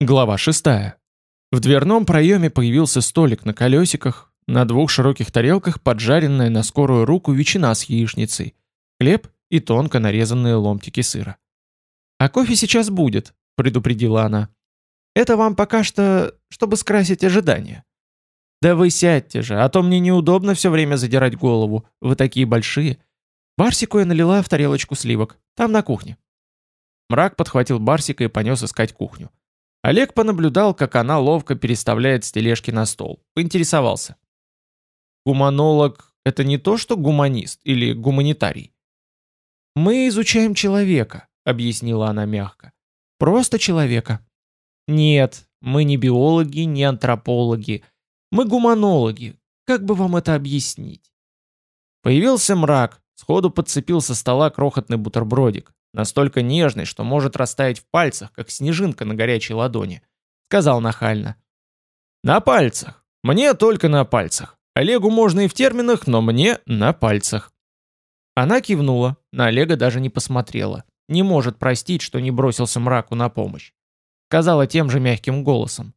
Глава 6. В дверном проеме появился столик на колесиках, на двух широких тарелках поджаренная на скорую руку ветчина с яичницей, хлеб и тонко нарезанные ломтики сыра. «А кофе сейчас будет», — предупредила она. «Это вам пока что, чтобы скрасить ожидания». «Да вы сядьте же, а то мне неудобно все время задирать голову, вы такие большие». Барсику я налила в тарелочку сливок, там на кухне. Мрак подхватил Барсика и понес искать кухню. Олег понаблюдал, как она ловко переставляет с тележки на стол. Поинтересовался. Гуманолог — это не то, что гуманист или гуманитарий. «Мы изучаем человека», — объяснила она мягко. «Просто человека». «Нет, мы не биологи, не антропологи. Мы гуманологи. Как бы вам это объяснить?» Появился мрак, сходу подцепил со стола крохотный бутербродик настолько нежный, что может растаять в пальцах, как снежинка на горячей ладони. Сказал нахально. «На пальцах. Мне только на пальцах. Олегу можно и в терминах, но мне на пальцах». Она кивнула, на Олега даже не посмотрела. Не может простить, что не бросился мраку на помощь. Сказала тем же мягким голосом.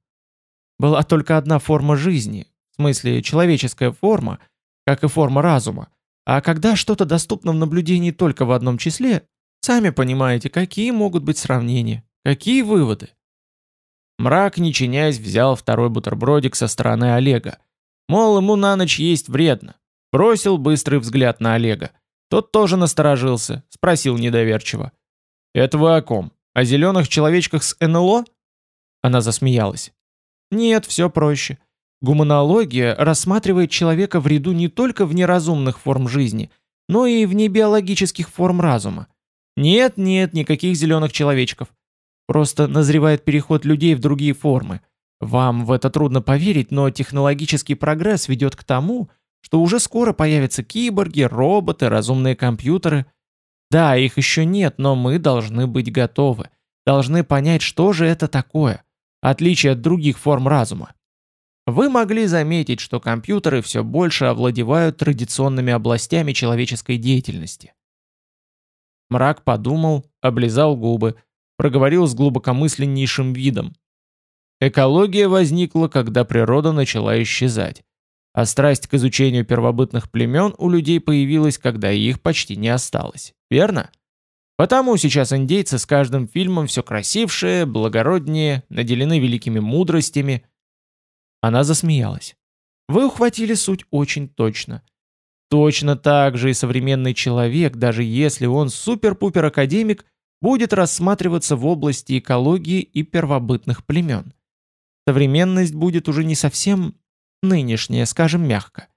Была только одна форма жизни, в смысле человеческая форма, как и форма разума. А когда что-то доступно в наблюдении только в одном числе, Сами понимаете, какие могут быть сравнения, какие выводы. Мрак, не чинясь, взял второй бутербродик со стороны Олега. Мол, ему на ночь есть вредно. Бросил быстрый взгляд на Олега. Тот тоже насторожился, спросил недоверчиво. «Это вы о ком? О зеленых человечках с НЛО?» Она засмеялась. «Нет, все проще. Гуманология рассматривает человека в ряду не только внеразумных форм жизни, но и вне биологических форм разума. Нет, нет, никаких зеленых человечков. Просто назревает переход людей в другие формы. Вам в это трудно поверить, но технологический прогресс ведет к тому, что уже скоро появятся киборги, роботы, разумные компьютеры. Да, их еще нет, но мы должны быть готовы. Должны понять, что же это такое. Отличие от других форм разума. Вы могли заметить, что компьютеры все больше овладевают традиционными областями человеческой деятельности. Мрак подумал, облизал губы, проговорил с глубокомысленнейшим видом. Экология возникла, когда природа начала исчезать. А страсть к изучению первобытных племен у людей появилась, когда их почти не осталось. Верно? Потому сейчас индейцы с каждым фильмом все красившие, благороднее, наделены великими мудростями. Она засмеялась. Вы ухватили суть очень точно. Точно так же и современный человек, даже если он супер-пупер-академик, будет рассматриваться в области экологии и первобытных племен. Современность будет уже не совсем нынешняя, скажем мягко.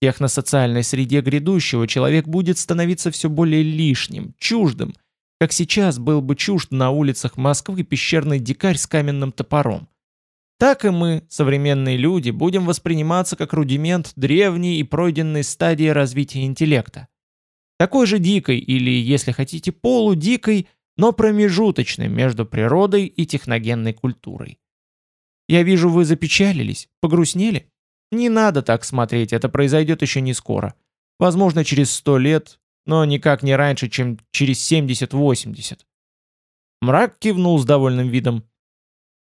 В техносоциальной среде грядущего человек будет становиться все более лишним, чуждым, как сейчас был бы чужд на улицах Москвы пещерный дикарь с каменным топором. Так и мы, современные люди, будем восприниматься как рудимент древней и пройденной стадии развития интеллекта. Такой же дикой или, если хотите, полудикой, но промежуточной между природой и техногенной культурой. Я вижу, вы запечалились, погрустнели? Не надо так смотреть, это произойдет еще не скоро. Возможно, через сто лет, но никак не раньше, чем через 70-80. Мрак кивнул с довольным видом.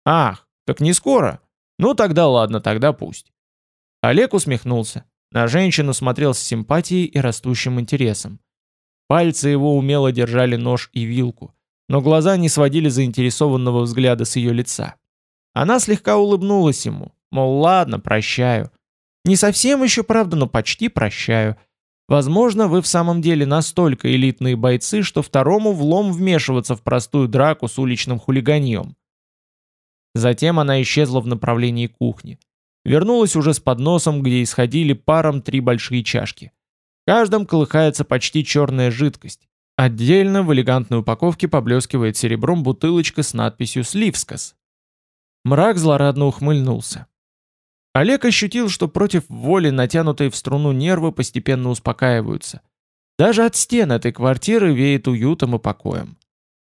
Ах, так не скоро? Ну тогда ладно, тогда пусть. Олег усмехнулся. На женщину смотрел с симпатией и растущим интересом. Пальцы его умело держали нож и вилку, но глаза не сводили заинтересованного взгляда с ее лица. Она слегка улыбнулась ему, мол, ладно, прощаю. Не совсем еще, правда, но почти прощаю. Возможно, вы в самом деле настолько элитные бойцы, что второму влом вмешиваться в простую драку с уличным хулиганьем. Затем она исчезла в направлении кухни. Вернулась уже с подносом, где исходили паром три большие чашки. В каждом колыхается почти черная жидкость. Отдельно в элегантной упаковке поблескивает серебром бутылочка с надписью «Сливскас». Мрак злорадно ухмыльнулся. Олег ощутил, что против воли натянутые в струну нервы постепенно успокаиваются. Даже от стен этой квартиры веет уютом и покоем.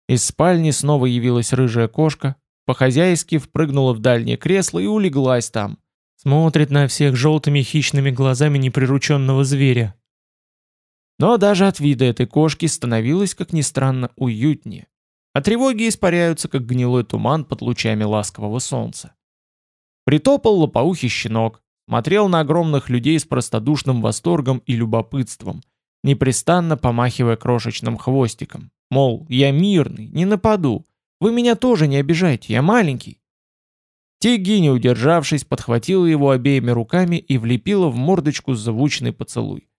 Из спальни снова явилась рыжая кошка, по-хозяйски впрыгнула в дальнее кресло и улеглась там. Смотрит на всех желтыми хищными глазами неприрученного зверя. Но даже от вида этой кошки становилось, как ни странно, уютнее. а тревоги испаряются, как гнилой туман под лучами ласкового солнца. Притопал лопоухий щенок, смотрел на огромных людей с простодушным восторгом и любопытством, непрестанно помахивая крошечным хвостиком. Мол, я мирный, не нападу. Вы меня тоже не обижайте, я маленький. Тигги, не удержавшись, подхватила его обеими руками и влепила в мордочку звучный поцелуй.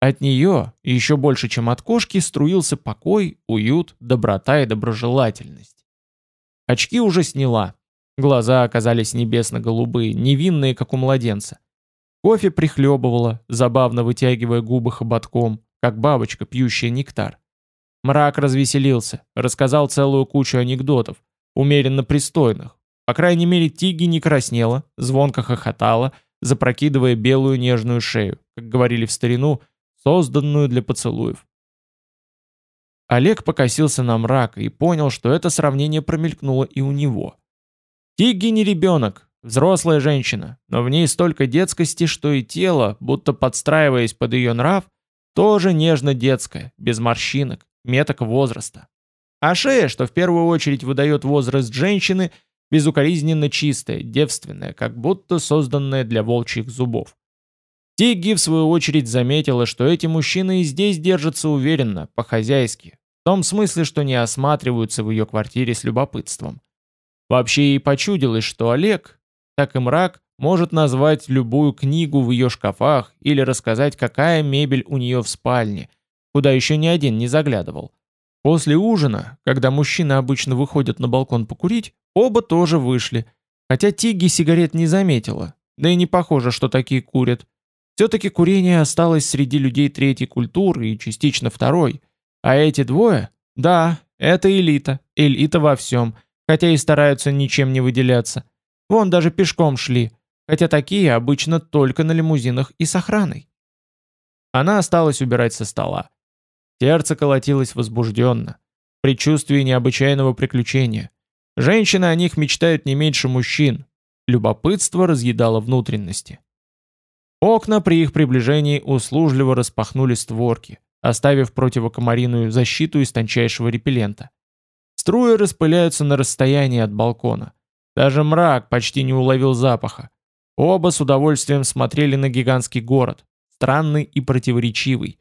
От нее, еще больше, чем от кошки, струился покой, уют, доброта и доброжелательность. Очки уже сняла. Глаза оказались небесно-голубые, невинные, как у младенца. Кофе прихлебывала, забавно вытягивая губы хоботком, как бабочка, пьющая нектар. Мрак развеселился, рассказал целую кучу анекдотов, умеренно пристойных, по крайней мере, Тиги не краснела, звонко хохотала, запрокидывая белую нежную шею, как говорили в старину, созданную для поцелуев. Олег покосился на мрак и понял, что это сравнение промелькнуло и у него. Тигги не ребенок, взрослая женщина, но в ней столько детскости, что и тело, будто подстраиваясь под ее нрав, тоже нежно-детское, без морщинок, меток возраста. А шея, что в первую очередь выдает возраст женщины – безукоризненно чистая, девственная, как будто созданная для волчьих зубов. Тигги, в свою очередь, заметила, что эти мужчины и здесь держатся уверенно, по-хозяйски, в том смысле, что не осматриваются в ее квартире с любопытством. Вообще ей почудилось, что Олег, так и мрак, может назвать любую книгу в ее шкафах или рассказать, какая мебель у нее в спальне, куда еще ни один не заглядывал. После ужина, когда мужчины обычно выходят на балкон покурить, оба тоже вышли, хотя Тигги сигарет не заметила, да и не похоже, что такие курят. Все-таки курение осталось среди людей третьей культуры и частично второй, а эти двое, да, это элита, элита во всем, хотя и стараются ничем не выделяться. Вон даже пешком шли, хотя такие обычно только на лимузинах и с охраной. Она осталась убирать со стола. Сердце колотилось возбужденно. Предчувствие необычайного приключения. Женщины о них мечтают не меньше мужчин. Любопытство разъедало внутренности. Окна при их приближении услужливо распахнули створки, оставив противокомариную защиту из тончайшего репеллента. Струи распыляются на расстоянии от балкона. Даже мрак почти не уловил запаха. Оба с удовольствием смотрели на гигантский город, странный и противоречивый,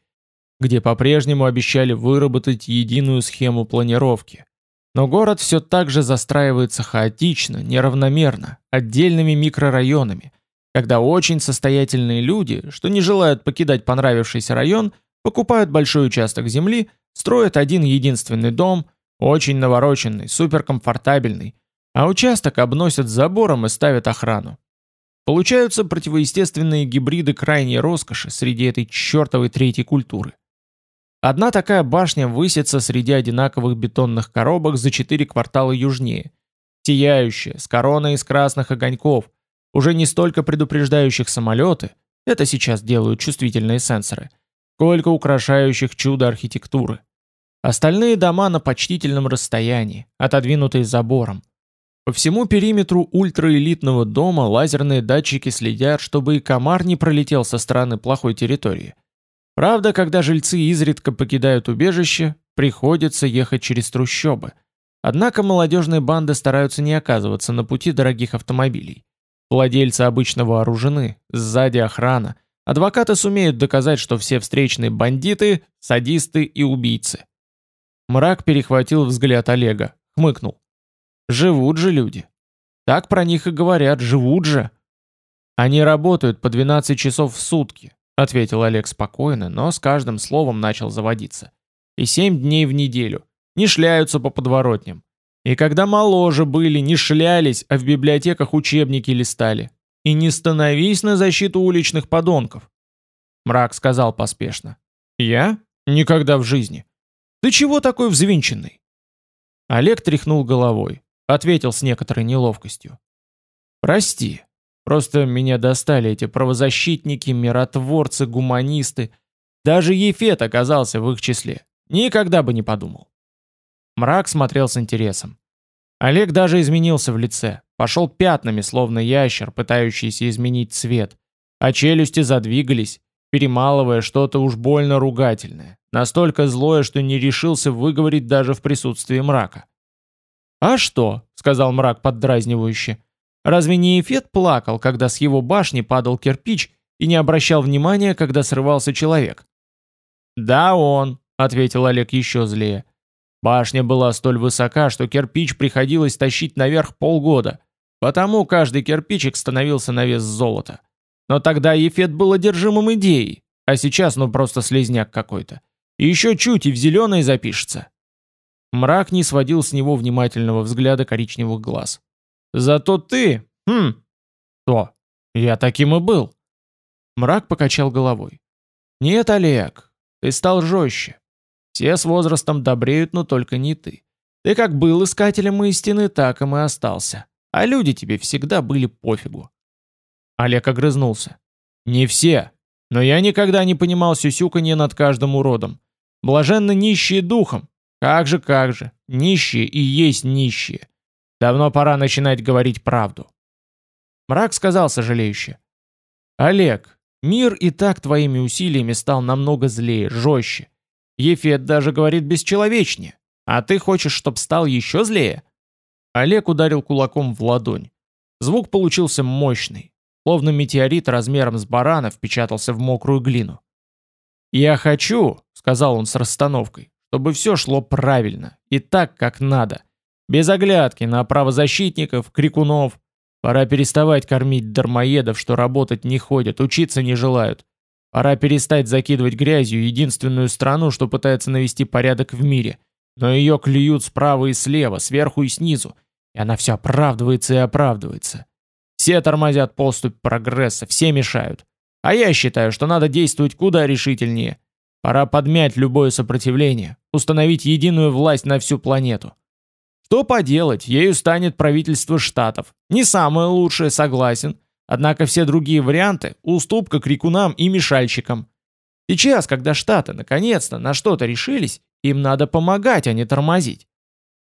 где по-прежнему обещали выработать единую схему планировки. Но город все так же застраивается хаотично, неравномерно, отдельными микрорайонами, когда очень состоятельные люди, что не желают покидать понравившийся район, покупают большой участок земли, строят один единственный дом, очень навороченный, суперкомфортабельный, а участок обносят забором и ставят охрану. Получаются противоестественные гибриды крайней роскоши среди этой чертовой третьей культуры. Одна такая башня высится среди одинаковых бетонных коробок за четыре квартала южнее. Сияющая, с короной из красных огоньков, уже не столько предупреждающих самолеты, это сейчас делают чувствительные сенсоры, сколько украшающих чудо архитектуры. Остальные дома на почтительном расстоянии, отодвинутые забором. По всему периметру ультраэлитного дома лазерные датчики следят, чтобы и комар не пролетел со стороны плохой территории. Правда, когда жильцы изредка покидают убежище, приходится ехать через трущобы. Однако молодежные банды стараются не оказываться на пути дорогих автомобилей. Владельцы обычно вооружены, сзади охрана. Адвокаты сумеют доказать, что все встречные бандиты, садисты и убийцы. Мрак перехватил взгляд Олега, хмыкнул. Живут же люди. Так про них и говорят, живут же. Они работают по 12 часов в сутки, ответил Олег спокойно, но с каждым словом начал заводиться. И семь дней в неделю. Не шляются по подворотням. И когда моложе были, не шлялись, а в библиотеках учебники листали. И не становись на защиту уличных подонков. Мрак сказал поспешно. Я? Никогда в жизни. Ты чего такой взвинченный? Олег тряхнул головой. Ответил с некоторой неловкостью. Прости, Просто меня достали эти правозащитники, миротворцы, гуманисты. Даже Ефет оказался в их числе. Никогда бы не подумал. Мрак смотрел с интересом. Олег даже изменился в лице. Пошел пятнами, словно ящер, пытающийся изменить цвет. А челюсти задвигались. перемалывая что-то уж больно ругательное, настолько злое, что не решился выговорить даже в присутствии мрака. «А что?» — сказал мрак поддразнивающе. «Разве не Эфет плакал, когда с его башни падал кирпич и не обращал внимания, когда срывался человек?» «Да, он», — ответил Олег еще злее. Башня была столь высока, что кирпич приходилось тащить наверх полгода, потому каждый кирпичик становился на вес золота. Но тогда Ефет был одержимым идеей, а сейчас ну просто слезняк какой-то. И еще чуть и в зеленый запишется. Мрак не сводил с него внимательного взгляда коричневых глаз. «Зато ты... Хм... То. Я таким и был». Мрак покачал головой. «Нет, Олег, ты стал жестче. Все с возрастом добреют, но только не ты. Ты как был искателем истины, так и и остался. А люди тебе всегда были пофигу». Олег огрызнулся. «Не все. Но я никогда не понимал сюсюканье над каждым уродом. Блаженно нищие духом, как же, как же, нищие и есть нищие. Давно пора начинать говорить правду. Мрак сказал сожалеюще. Олег, мир и так твоими усилиями стал намного злее, жестче. Ефет даже говорит бесчеловечнее. А ты хочешь, чтоб стал еще злее? Олег ударил кулаком в ладонь. Звук получился мощный, словно метеорит размером с барана впечатался в мокрую глину. «Я хочу», — сказал он с расстановкой, чтобы все шло правильно и так, как надо. Без оглядки на правозащитников, крикунов. Пора переставать кормить дармоедов, что работать не ходят, учиться не желают. Пора перестать закидывать грязью единственную страну, что пытается навести порядок в мире. Но ее клюют справа и слева, сверху и снизу. И она все оправдывается и оправдывается. Все тормозят поступь прогресса, все мешают. А я считаю, что надо действовать куда решительнее. Пора подмять любое сопротивление, установить единую власть на всю планету. Что поделать, ею станет правительство штатов. Не самое лучшее, согласен. Однако все другие варианты – уступка крикунам и мешальщикам. Сейчас, когда штаты наконец-то на что-то решились, им надо помогать, а не тормозить.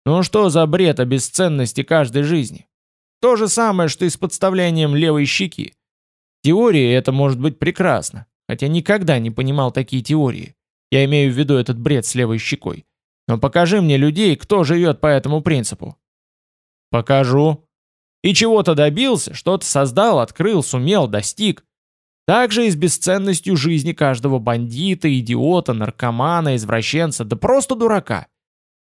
Ну что за бред о бесценности каждой жизни? То же самое, что и с подставлением левой щеки. Теории это может быть прекрасно, хотя никогда не понимал такие теории. Я имею в виду этот бред с левой щекой. Но покажи мне людей, кто живет по этому принципу. Покажу. И чего-то добился, что-то создал, открыл, сумел, достиг. Так же и с бесценностью жизни каждого бандита, идиота, наркомана, извращенца, да просто дурака.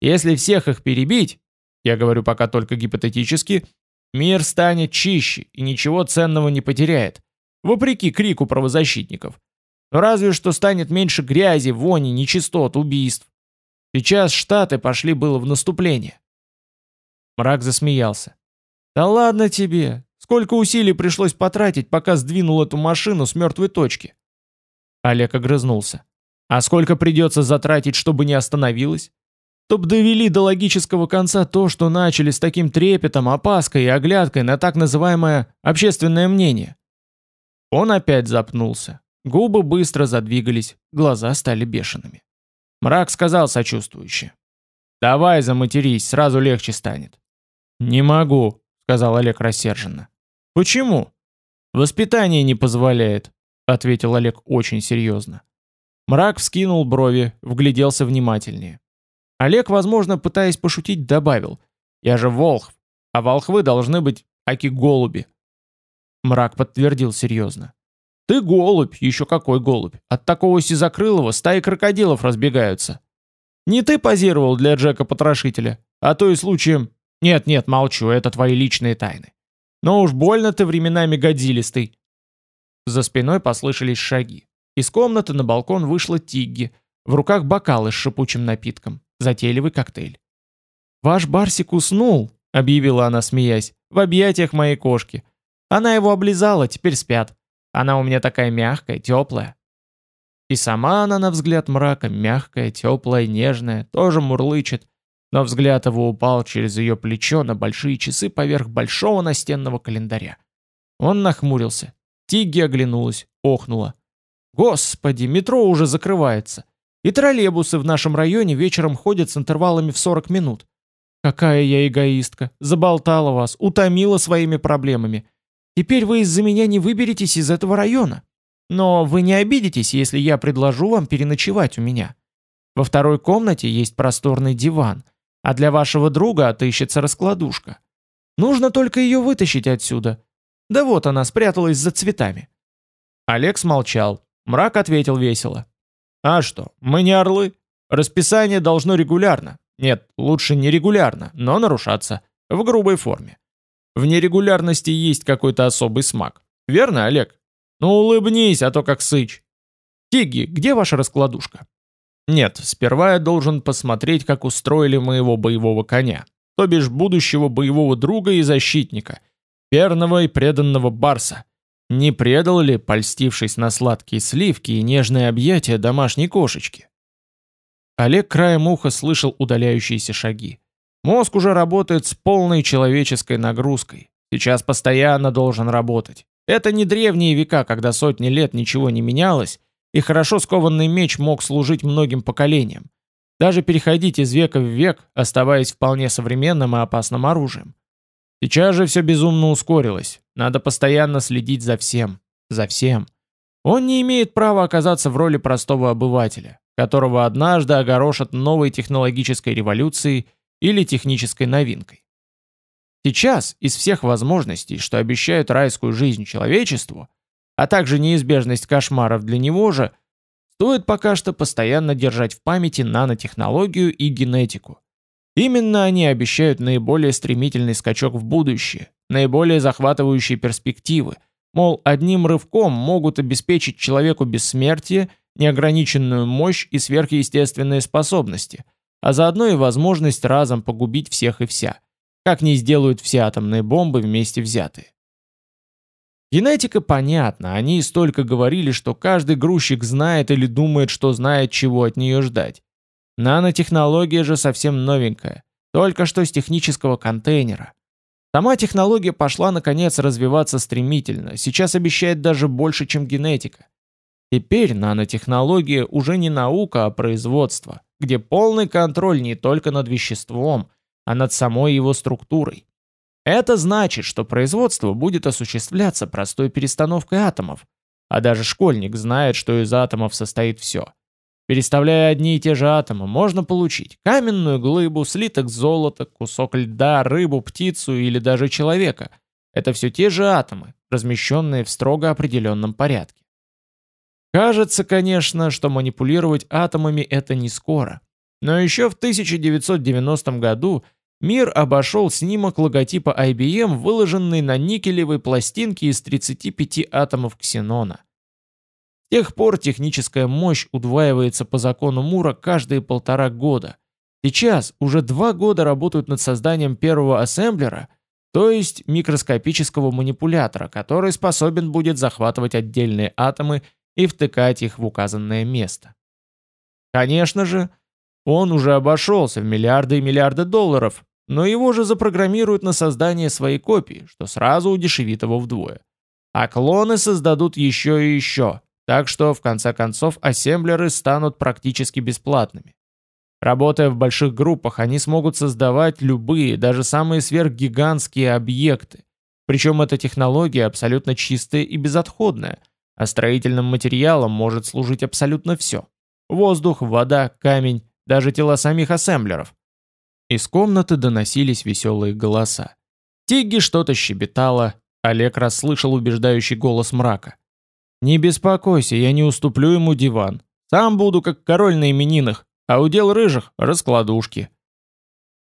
Если всех их перебить, я говорю пока только гипотетически, мир станет чище и ничего ценного не потеряет, вопреки крику правозащитников. Но разве что станет меньше грязи, вони, нечистот, убийств. Сейчас Штаты пошли было в наступление. Мрак засмеялся. «Да ладно тебе! Сколько усилий пришлось потратить, пока сдвинул эту машину с мертвой точки?» Олег огрызнулся. «А сколько придется затратить, чтобы не остановилась? Чтоб довели до логического конца то, что начали с таким трепетом, опаской и оглядкой на так называемое общественное мнение?» Он опять запнулся. Губы быстро задвигались, глаза стали бешеными. Мрак сказал сочувствующе. «Давай заматерись, сразу легче станет». «Не могу», — сказал Олег рассерженно. «Почему?» «Воспитание не позволяет», — ответил Олег очень серьезно. Мрак вскинул брови, вгляделся внимательнее. Олег, возможно, пытаясь пошутить, добавил. «Я же волхв, а волхвы должны быть аки-голуби». Мрак подтвердил серьезно. Ты голубь, еще какой голубь. От такого сизокрылого стаи крокодилов разбегаются. Не ты позировал для Джека-потрошителя, а то и случаем... Нет-нет, молчу, это твои личные тайны. Но уж больно ты временами годзилистый. За спиной послышались шаги. Из комнаты на балкон вышла Тигги, в руках бокалы с шипучим напитком, затейливый коктейль. «Ваш Барсик уснул», — объявила она, смеясь, — «в объятиях моей кошки. Она его облизала, теперь спят. Она у меня такая мягкая, теплая. И сама она, на взгляд мрака, мягкая, теплая, нежная, тоже мурлычет, но взгляд его упал через ее плечо на большие часы поверх большого настенного календаря. Он нахмурился. Тигги оглянулась, охнула. «Господи, метро уже закрывается. И троллейбусы в нашем районе вечером ходят с интервалами в 40 минут. Какая я эгоистка, заболтала вас, утомила своими проблемами. Теперь вы из-за меня не выберетесь из этого района. Но вы не обидитесь, если я предложу вам переночевать у меня. Во второй комнате есть просторный диван, а для вашего друга отыщется раскладушка. Нужно только ее вытащить отсюда. Да вот она спряталась за цветами». Олег смолчал. Мрак ответил весело. «А что, мы не орлы? Расписание должно регулярно. Нет, лучше не регулярно, но нарушаться. В грубой форме. В нерегулярности есть какой-то особый смак. Верно, Олег? Ну улыбнись, а то как сыч. Тиги, где ваша раскладушка? Нет, сперва я должен посмотреть, как устроили моего боевого коня, то бишь будущего боевого друга и защитника, верного и преданного барса. Не предал ли, польстившись на сладкие сливки и нежные объятия домашней кошечки? Олег краем уха слышал удаляющиеся шаги. Мозг уже работает с полной человеческой нагрузкой. Сейчас постоянно должен работать. Это не древние века, когда сотни лет ничего не менялось, и хорошо скованный меч мог служить многим поколениям. Даже переходить из века в век, оставаясь вполне современным и опасным оружием. Сейчас же все безумно ускорилось. Надо постоянно следить за всем. За всем. Он не имеет права оказаться в роли простого обывателя, которого однажды огорошат новой технологической революцией или технической новинкой. Сейчас из всех возможностей, что обещают райскую жизнь человечеству, а также неизбежность кошмаров для него же, стоит пока что постоянно держать в памяти нанотехнологию и генетику. Именно они обещают наиболее стремительный скачок в будущее, наиболее захватывающие перспективы, мол, одним рывком могут обеспечить человеку бессмертие, неограниченную мощь и сверхъестественные способности – а заодно и возможность разом погубить всех и вся, как не сделают все атомные бомбы вместе взятые. Генетика понятна, они столько говорили, что каждый грузчик знает или думает, что знает, чего от нее ждать. Нанотехнология же совсем новенькая, только что с технического контейнера. Сама технология пошла наконец развиваться стремительно, сейчас обещает даже больше, чем генетика. Теперь нанотехнология уже не наука, а производство где полный контроль не только над веществом, а над самой его структурой. Это значит, что производство будет осуществляться простой перестановкой атомов, а даже школьник знает, что из атомов состоит все. Переставляя одни и те же атомы, можно получить каменную глыбу, слиток золота, кусок льда, рыбу, птицу или даже человека. Это все те же атомы, размещенные в строго определенном порядке. Кажется, конечно, что манипулировать атомами это не скоро. Но еще в 1990 году мир обошел снимок логотипа IBM, выложенный на никелевой пластинке из 35 атомов ксенона. С тех пор техническая мощь удваивается по закону Мура каждые полтора года. Сейчас уже два года работают над созданием первого ассемблера, то есть микроскопического манипулятора, который способен будет захватывать отдельные атомы и втыкать их в указанное место. Конечно же, он уже обошелся в миллиарды и миллиарды долларов, но его же запрограммируют на создание своей копии, что сразу удешевит его вдвое. А клоны создадут еще и еще, так что в конце концов ассемблеры станут практически бесплатными. Работая в больших группах, они смогут создавать любые, даже самые сверхгигантские объекты. Причем эта технология абсолютно чистая и безотходная – а строительным материалом может служить абсолютно все. Воздух, вода, камень, даже тела самих ассемблеров. Из комнаты доносились веселые голоса. Тигги что-то щебетала, Олег расслышал убеждающий голос мрака. «Не беспокойся, я не уступлю ему диван. Сам буду как король на именинах, а удел рыжих — раскладушки».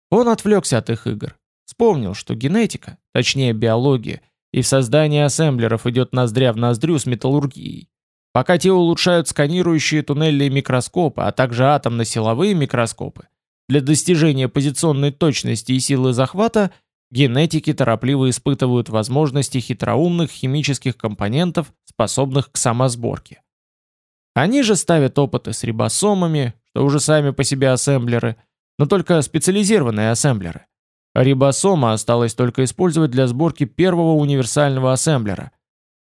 Он отвлекся от их игр. Вспомнил, что генетика, точнее биология — и в создании ассемблеров идет ноздря в ноздрю с металлургией. Пока те улучшают сканирующие туннельные микроскопы, а также атомно-силовые микроскопы, для достижения позиционной точности и силы захвата генетики торопливо испытывают возможности хитроумных химических компонентов, способных к самосборке. Они же ставят опыты с рибосомами, что уже сами по себе ассемблеры, но только специализированные ассемблеры. Рибосома осталось только использовать для сборки первого универсального ассемблера.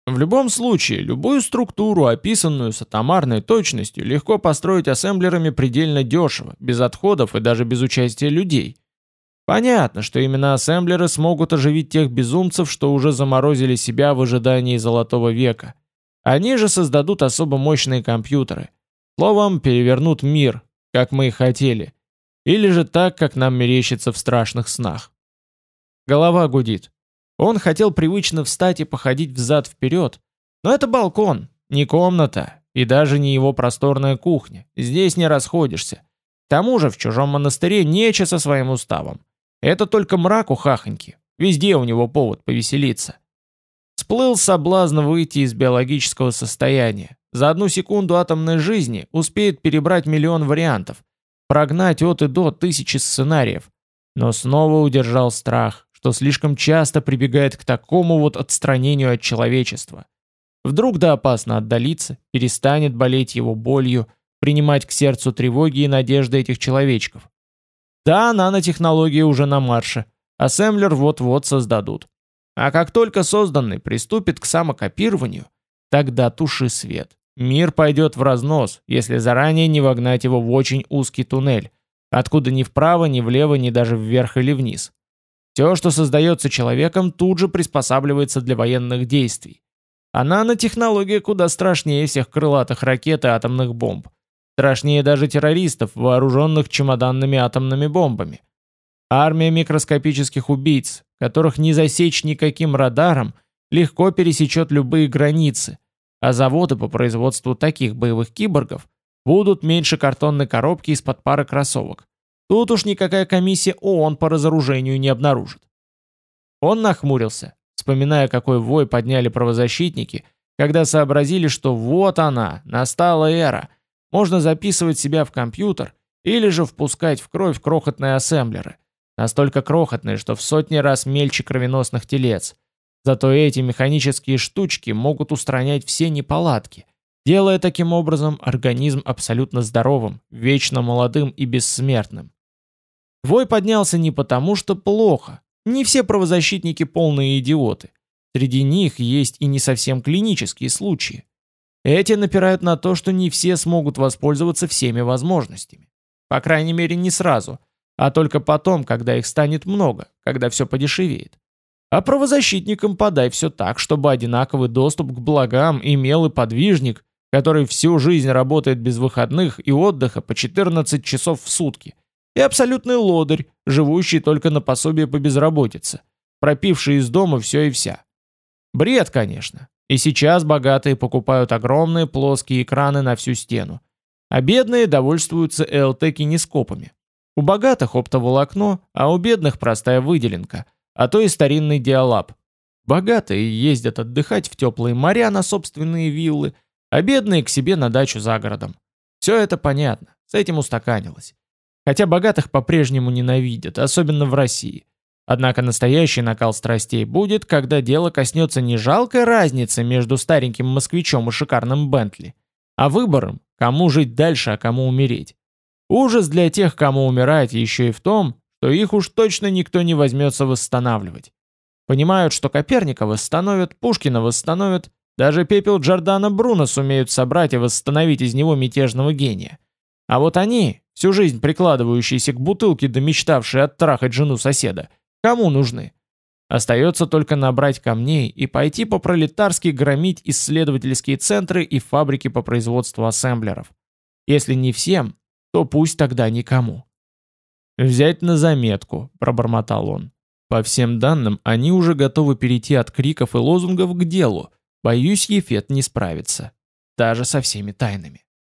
В любом случае, любую структуру, описанную с атомарной точностью, легко построить ассемблерами предельно дешево, без отходов и даже без участия людей. Понятно, что именно ассемблеры смогут оживить тех безумцев, что уже заморозили себя в ожидании Золотого века. Они же создадут особо мощные компьютеры. Словом, перевернут мир, как мы и хотели. Или же так, как нам мерещится в страшных снах. Голова гудит. Он хотел привычно встать и походить взад-вперед. Но это балкон, не комната, и даже не его просторная кухня. Здесь не расходишься. К тому же в чужом монастыре нече со своим уставом. Это только мрак у хахоньки. Везде у него повод повеселиться. Сплыл соблазн выйти из биологического состояния. За одну секунду атомной жизни успеет перебрать миллион вариантов, прогнать от и до тысячи сценариев. Но снова удержал страх, что слишком часто прибегает к такому вот отстранению от человечества. Вдруг да опасно отдалиться, перестанет болеть его болью, принимать к сердцу тревоги и надежды этих человечков. Да, нанотехнологии уже на марше, ассемблер вот-вот создадут. А как только созданный приступит к самокопированию, тогда туши свет. Мир пойдет в разнос, если заранее не вогнать его в очень узкий туннель, откуда ни вправо, ни влево, ни даже вверх или вниз. Все, что создается человеком, тут же приспосабливается для военных действий. А нанотехнология куда страшнее всех крылатых ракет и атомных бомб. Страшнее даже террористов, вооруженных чемоданными атомными бомбами. Армия микроскопических убийц, которых не засечь никаким радаром, легко пересечет любые границы, а заводы по производству таких боевых киборгов будут меньше картонной коробки из-под пары кроссовок. Тут уж никакая комиссия ООН по разоружению не обнаружит. Он нахмурился, вспоминая, какой вой подняли правозащитники, когда сообразили, что вот она, настала эра, можно записывать себя в компьютер или же впускать в кровь крохотные ассемблеры, настолько крохотные, что в сотни раз мельче кровеносных телец. Зато эти механические штучки могут устранять все неполадки, делая таким образом организм абсолютно здоровым, вечно молодым и бессмертным. Вой поднялся не потому, что плохо, не все правозащитники полные идиоты. Среди них есть и не совсем клинические случаи. Эти напирают на то, что не все смогут воспользоваться всеми возможностями. По крайней мере, не сразу, а только потом, когда их станет много, когда все подешевеет. А правозащитникам подай все так, чтобы одинаковый доступ к благам имел и подвижник, который всю жизнь работает без выходных и отдыха по 14 часов в сутки, и абсолютный лодырь, живущий только на пособие по безработице, пропивший из дома все и вся. Бред, конечно. И сейчас богатые покупают огромные плоские экраны на всю стену, а бедные довольствуются ЛТ-кинескопами. У богатых оптоволокно, а у бедных простая выделенка, а то и старинный диалаб. Богатые ездят отдыхать в теплые моря на собственные виллы, а бедные к себе на дачу за городом. Все это понятно, с этим устаканилось. Хотя богатых по-прежнему ненавидят, особенно в России. Однако настоящий накал страстей будет, когда дело коснется не жалкой разницы между стареньким москвичом и шикарным Бентли, а выбором, кому жить дальше, а кому умереть. Ужас для тех, кому умирать, еще и в том, что их уж точно никто не возьмется восстанавливать. Понимают, что Коперника восстановят, Пушкина восстановят, даже пепел Джордана Бруно сумеют собрать и восстановить из него мятежного гения. А вот они, всю жизнь прикладывающиеся к бутылке да мечтавшие оттрахать жену соседа, кому нужны? Остается только набрать камней и пойти по-пролетарски громить исследовательские центры и фабрики по производству ассемблеров. Если не всем, то пусть тогда никому. «Взять на заметку», — пробормотал он. «По всем данным, они уже готовы перейти от криков и лозунгов к делу. Боюсь, Ефет не справится. Даже со всеми тайнами».